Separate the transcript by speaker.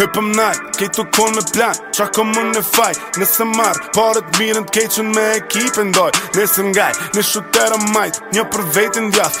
Speaker 1: Hypëm nalë, kejt tu konë me plan Qa kom më nfaj, nëse marr paret mirën të keqën me ekipin ndoj Nëse ngaj, në shutera majtë Një për vetin djath